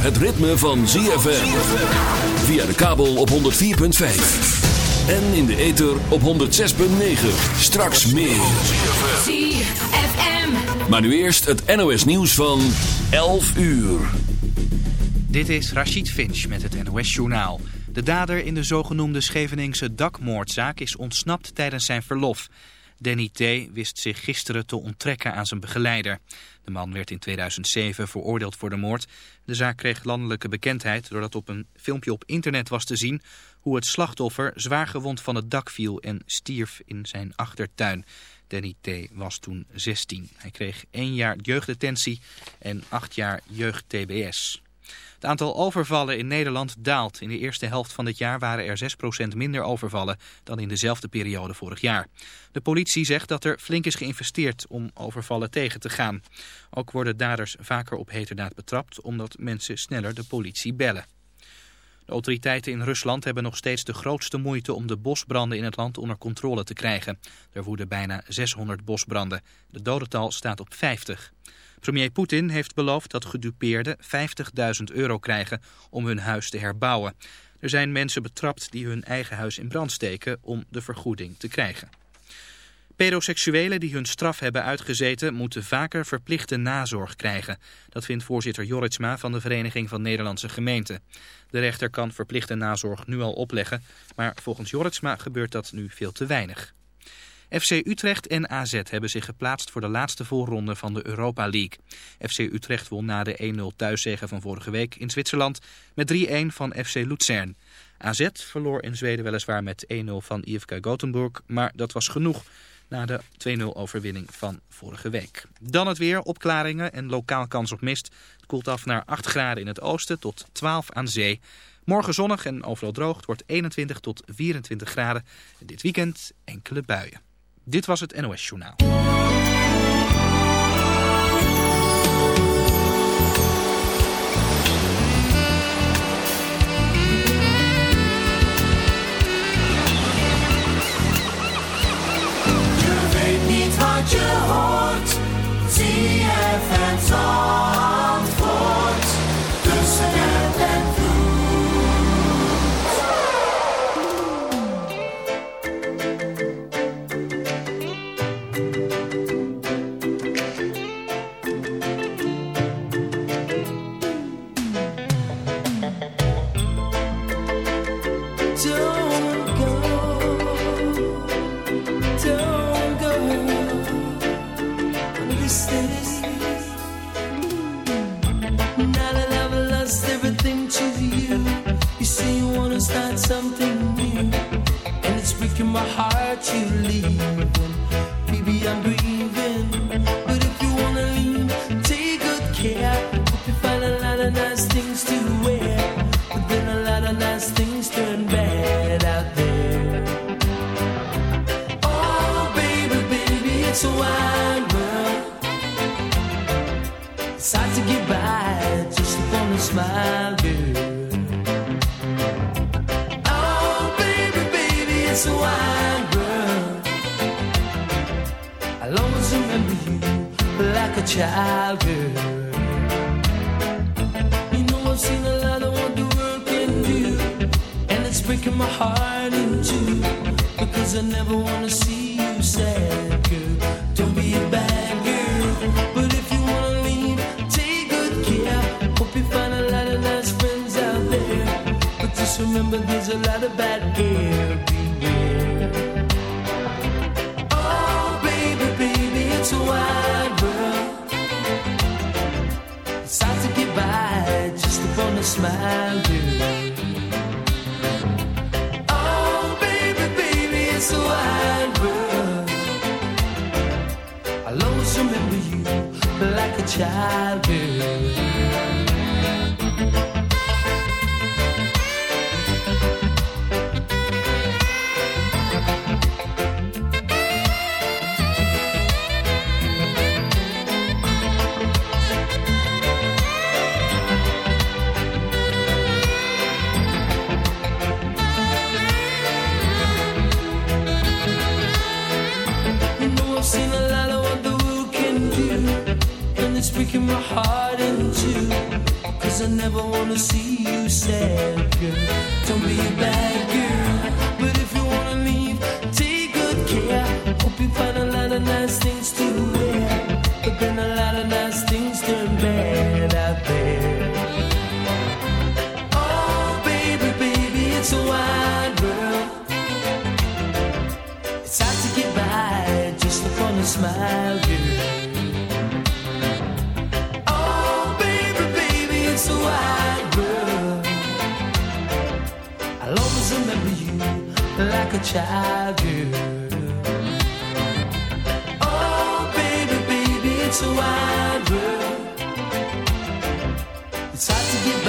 het ritme van ZFM. Via de kabel op 104.5. En in de ether op 106.9. Straks meer. ZFM. Maar nu eerst het NOS nieuws van 11 uur. Dit is Rachid Finch met het NOS journaal. De dader in de zogenoemde Scheveningse dakmoordzaak is ontsnapt tijdens zijn verlof. Danny T. wist zich gisteren te onttrekken aan zijn begeleider. De man werd in 2007 veroordeeld voor de moord. De zaak kreeg landelijke bekendheid doordat op een filmpje op internet was te zien... hoe het slachtoffer zwaar gewond van het dak viel en stierf in zijn achtertuin. Danny T. was toen 16. Hij kreeg één jaar jeugddetentie en acht jaar jeugd-TBS. Het aantal overvallen in Nederland daalt. In de eerste helft van dit jaar waren er 6% minder overvallen dan in dezelfde periode vorig jaar. De politie zegt dat er flink is geïnvesteerd om overvallen tegen te gaan. Ook worden daders vaker op heterdaad betrapt omdat mensen sneller de politie bellen. De autoriteiten in Rusland hebben nog steeds de grootste moeite om de bosbranden in het land onder controle te krijgen. Er woeden bijna 600 bosbranden. De dodental staat op 50. Premier Poetin heeft beloofd dat gedupeerden 50.000 euro krijgen om hun huis te herbouwen. Er zijn mensen betrapt die hun eigen huis in brand steken om de vergoeding te krijgen. Pedoseksuelen die hun straf hebben uitgezeten moeten vaker verplichte nazorg krijgen. Dat vindt voorzitter Joritsma van de Vereniging van Nederlandse Gemeenten. De rechter kan verplichte nazorg nu al opleggen, maar volgens Joritsma gebeurt dat nu veel te weinig. FC Utrecht en AZ hebben zich geplaatst voor de laatste voorronde van de Europa League. FC Utrecht won na de 1-0 thuiszege van vorige week in Zwitserland met 3-1 van FC Luzern. AZ verloor in Zweden weliswaar met 1-0 van IFK Gothenburg, maar dat was genoeg na de 2-0 overwinning van vorige week. Dan het weer, opklaringen en lokaal kans op mist. Het koelt af naar 8 graden in het oosten tot 12 aan zee. Morgen zonnig en overal droog. Het wordt 21 tot 24 graden. dit weekend enkele buien. Dit was het NOS Journaal. Je weet niet wat je hoort. Zie je my heart you leave. childhood. You know, I've seen a lot of what the world can do, and it's breaking my heart in two. Because I never want to see you sad, girl. Don't be a bad girl. But if you want to leave, take good care. Hope you find a lot of nice friends out there. But just remember, there's a lot of bad girls. shine.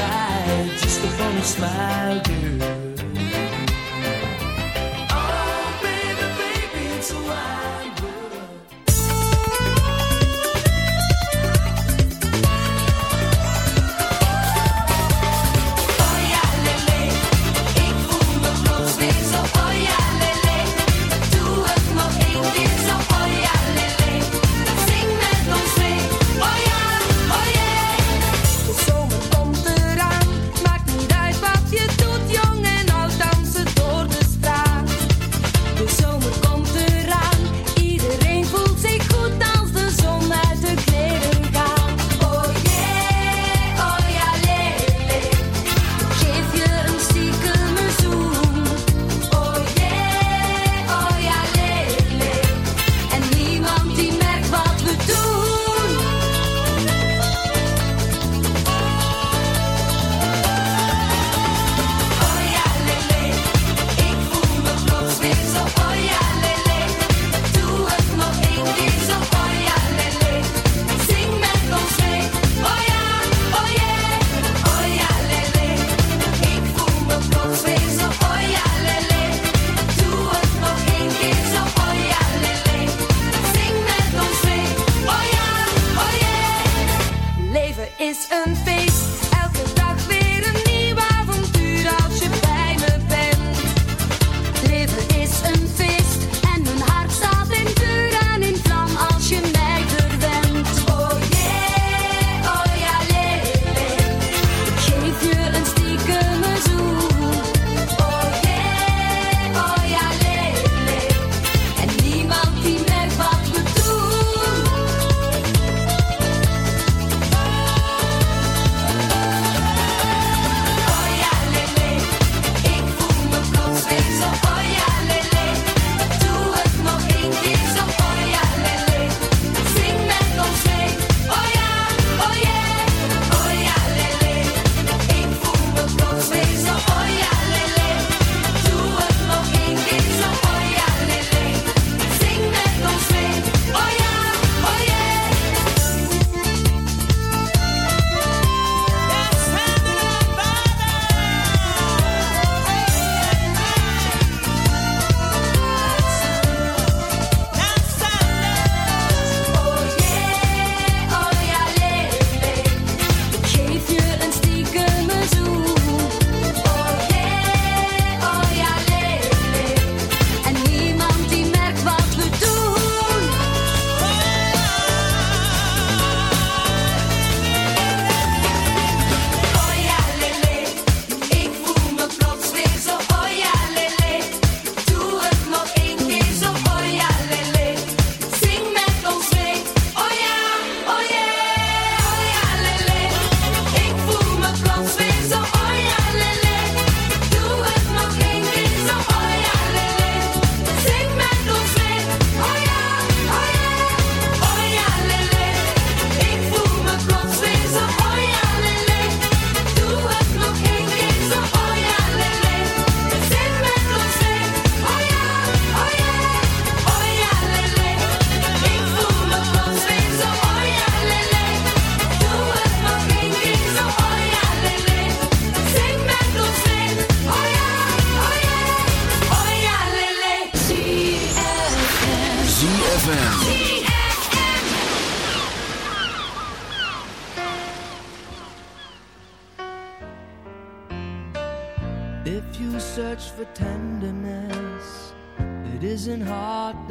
by, just a funny smile, girl.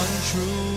untrue.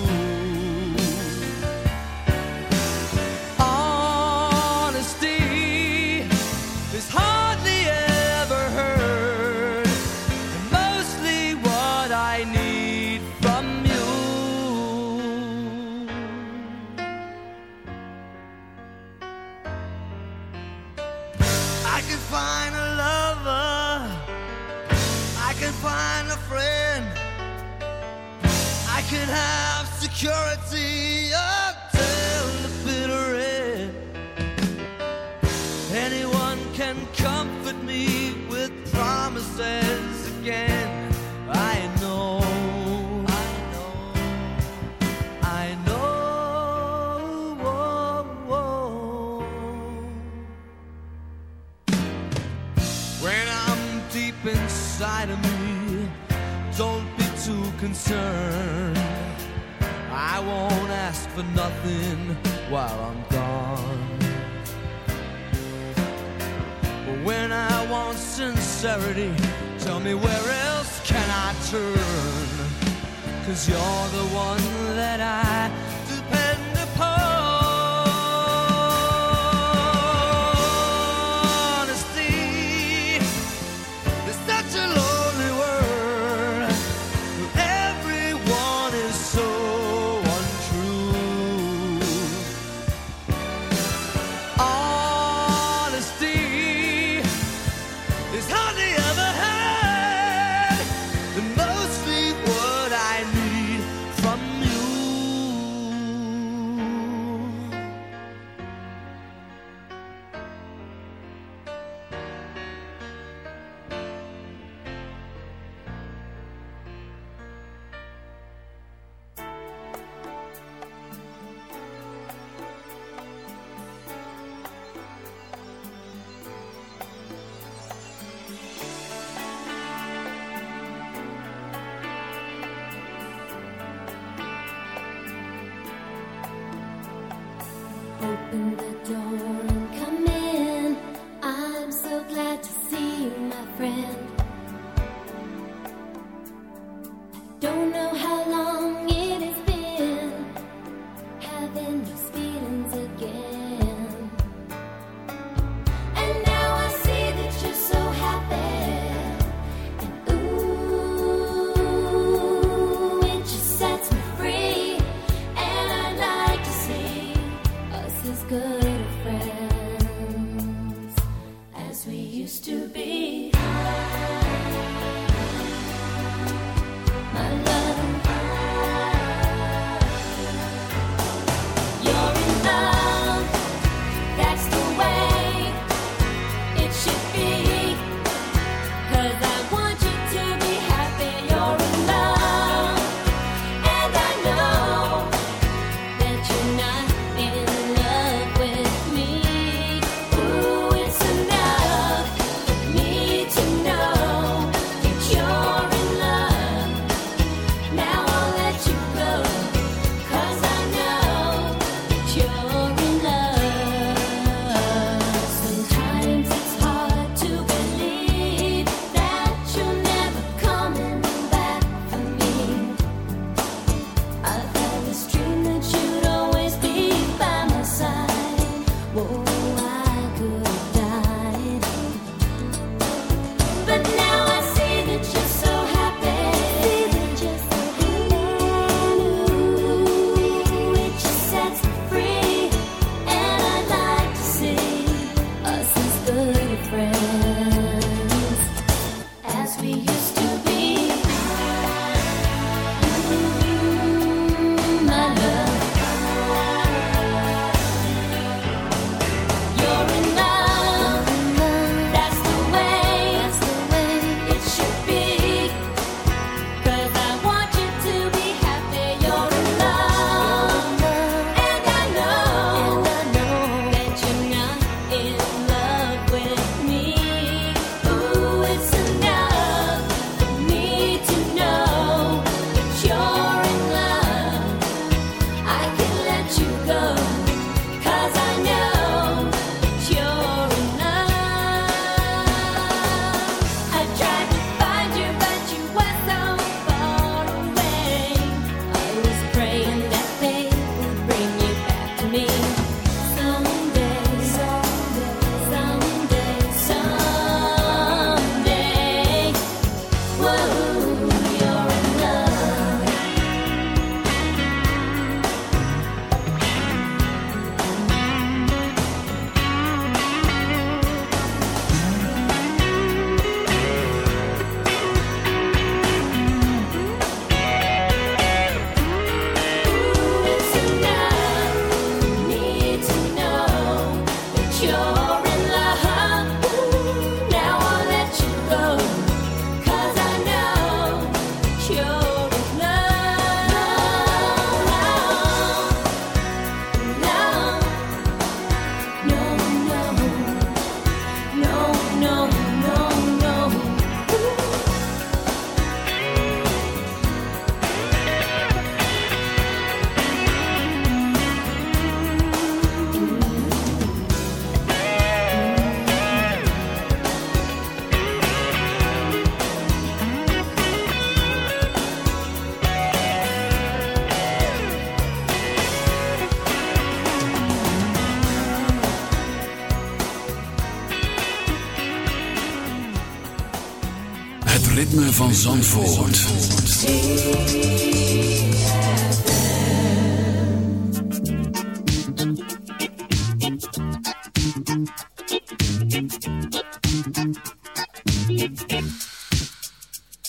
Zandvoort.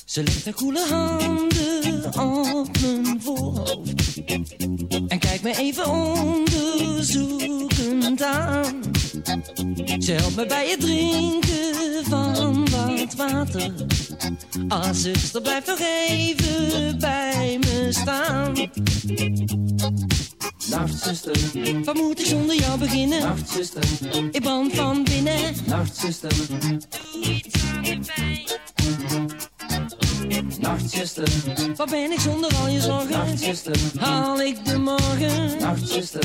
Ze legt haar koele handen op mijn voorhoofd en kijkt me even onderzoekend aan. Ze helpt me bij het drinken van wat water. Ah, zuster, blijf nog even bij me staan. Nacht zuster, Wat moet ik zonder jou beginnen? nacht zuster, Ik brand van binnen. nacht zuster. Nacht zuster, Wat ben ik zonder al je zorgen? nacht zuster, Haal ik de morgen? nacht zuster.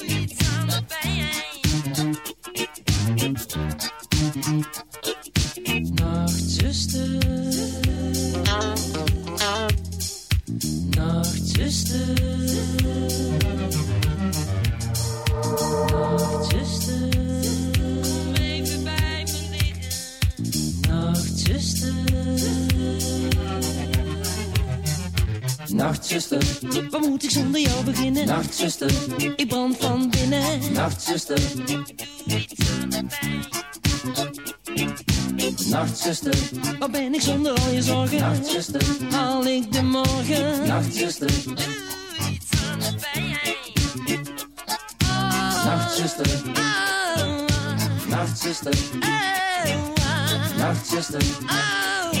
Nacht zuster, Wat moet ik zonder jou beginnen? nacht zuster, Ik brand van binnen. nacht zuster. Nacht zuster, Wat ben ik zonder al je zorgen? nacht zuster, Haal ik de morgen? nacht zuster. Nacht zuster, nacht zuster, nacht zuster, nacht zuster, nacht zuster, nacht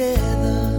together.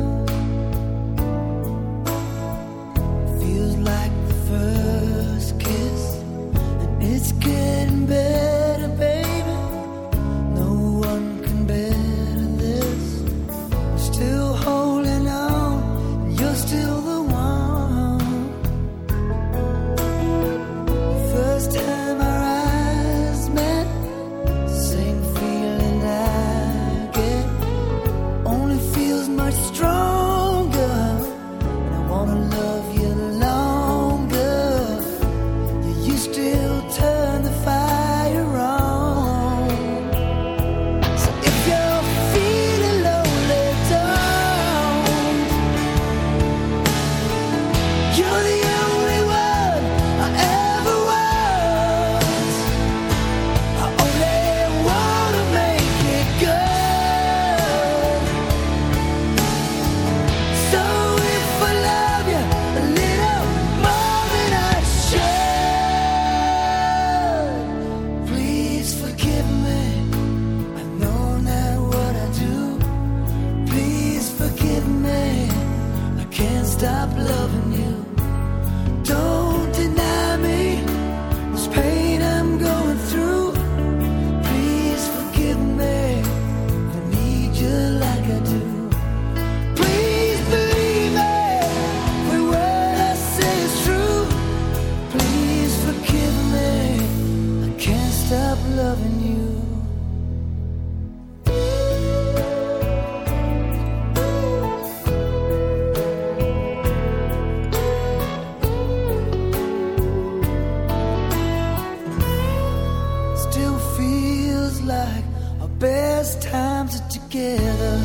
together.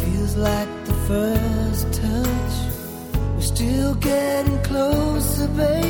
Feels like the first touch. We're still getting closer, baby.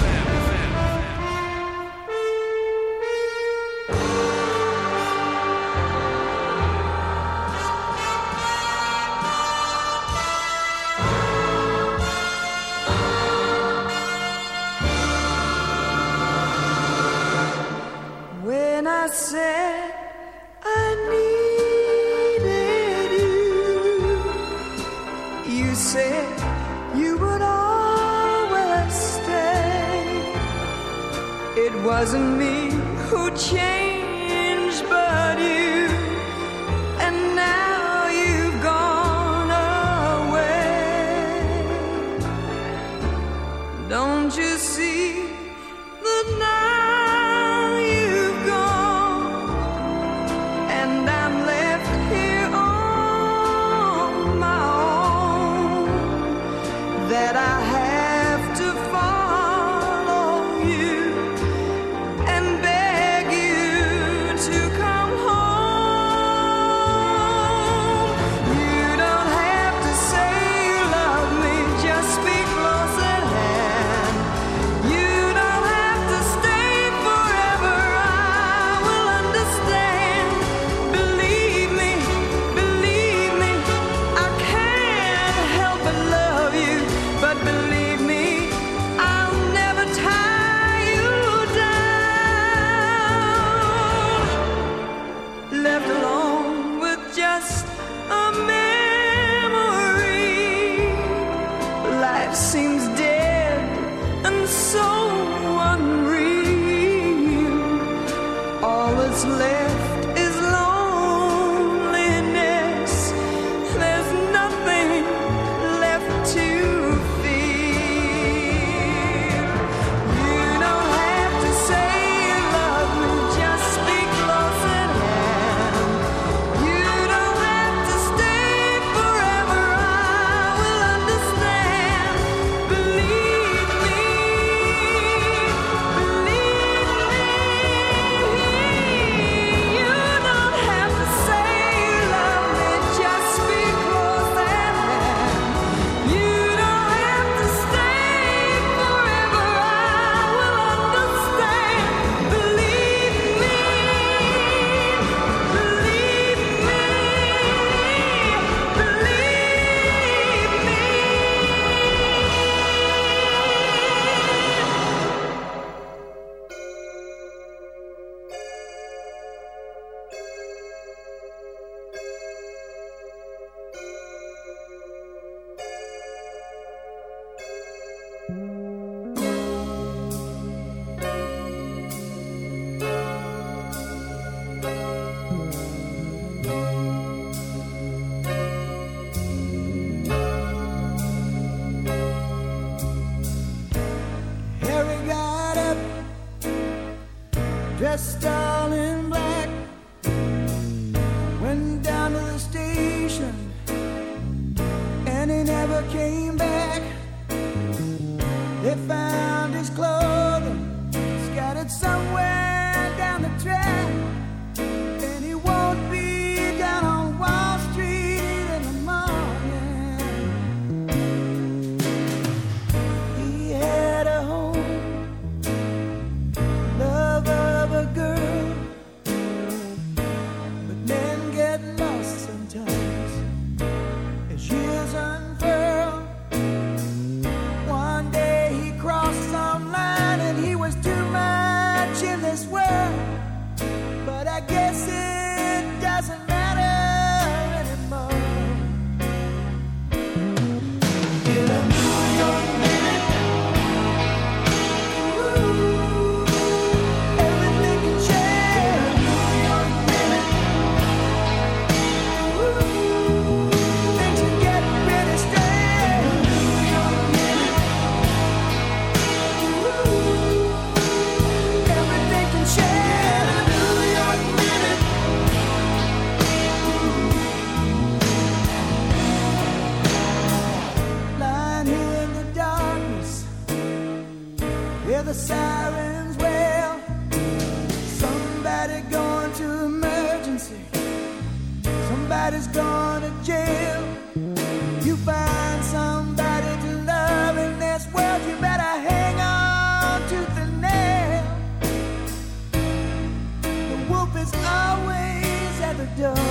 Savior.